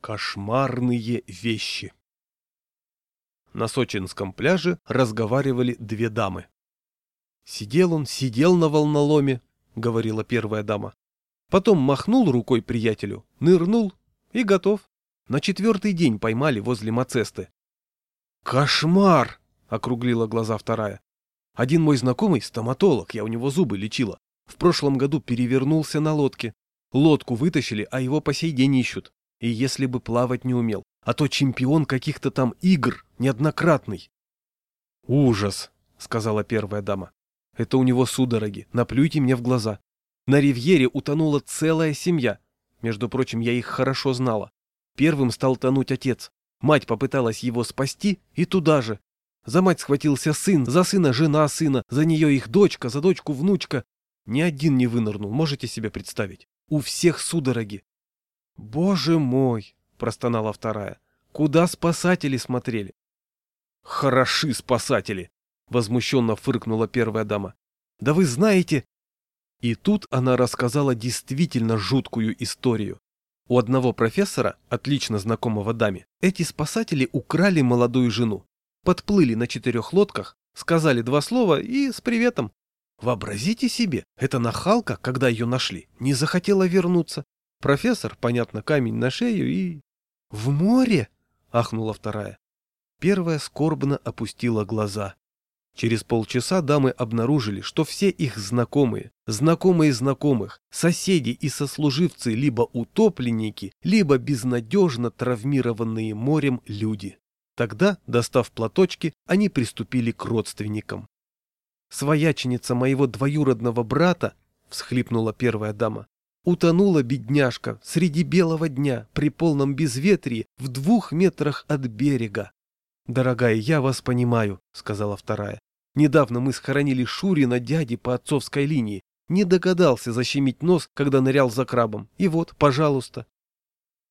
Кошмарные вещи. На сочинском пляже разговаривали две дамы. «Сидел он, сидел на волноломе», — говорила первая дама. Потом махнул рукой приятелю, нырнул и готов. На четвертый день поймали возле Мацесты. «Кошмар!» — округлила глаза вторая. «Один мой знакомый, стоматолог, я у него зубы лечила, в прошлом году перевернулся на лодке. Лодку вытащили, а его по сей день ищут. И если бы плавать не умел, а то чемпион каких-то там игр, неоднократный. «Ужас», — сказала первая дама. «Это у него судороги, наплюйте мне в глаза. На ривьере утонула целая семья. Между прочим, я их хорошо знала. Первым стал тонуть отец. Мать попыталась его спасти и туда же. За мать схватился сын, за сына жена сына, за нее их дочка, за дочку внучка. Ни один не вынырнул, можете себе представить? У всех судороги. «Боже мой!» — простонала вторая. «Куда спасатели смотрели?» «Хороши спасатели!» — возмущенно фыркнула первая дама. «Да вы знаете...» И тут она рассказала действительно жуткую историю. У одного профессора, отлично знакомого даме, эти спасатели украли молодую жену. Подплыли на четырех лодках, сказали два слова и с приветом. Вообразите себе, эта нахалка, когда ее нашли, не захотела вернуться, Профессор, понятно, камень на шею и... «В море?» — ахнула вторая. Первая скорбно опустила глаза. Через полчаса дамы обнаружили, что все их знакомые, знакомые знакомых, соседи и сослуживцы либо утопленники, либо безнадежно травмированные морем люди. Тогда, достав платочки, они приступили к родственникам. «Свояченица моего двоюродного брата», — всхлипнула первая дама, Утонула бедняжка среди белого дня при полном безветрии в двух метрах от берега. «Дорогая, я вас понимаю», — сказала вторая. «Недавно мы схоронили Шурина дяди по отцовской линии. Не догадался защемить нос, когда нырял за крабом. И вот, пожалуйста».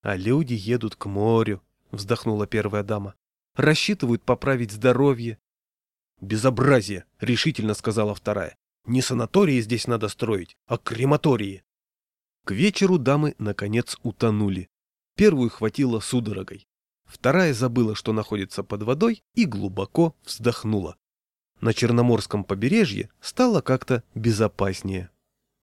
«А люди едут к морю», — вздохнула первая дама. «Рассчитывают поправить здоровье». «Безобразие», — решительно сказала вторая. «Не санатории здесь надо строить, а крематории». К вечеру дамы, наконец, утонули. Первую хватило судорогой. Вторая забыла, что находится под водой, и глубоко вздохнула. На Черноморском побережье стало как-то безопаснее.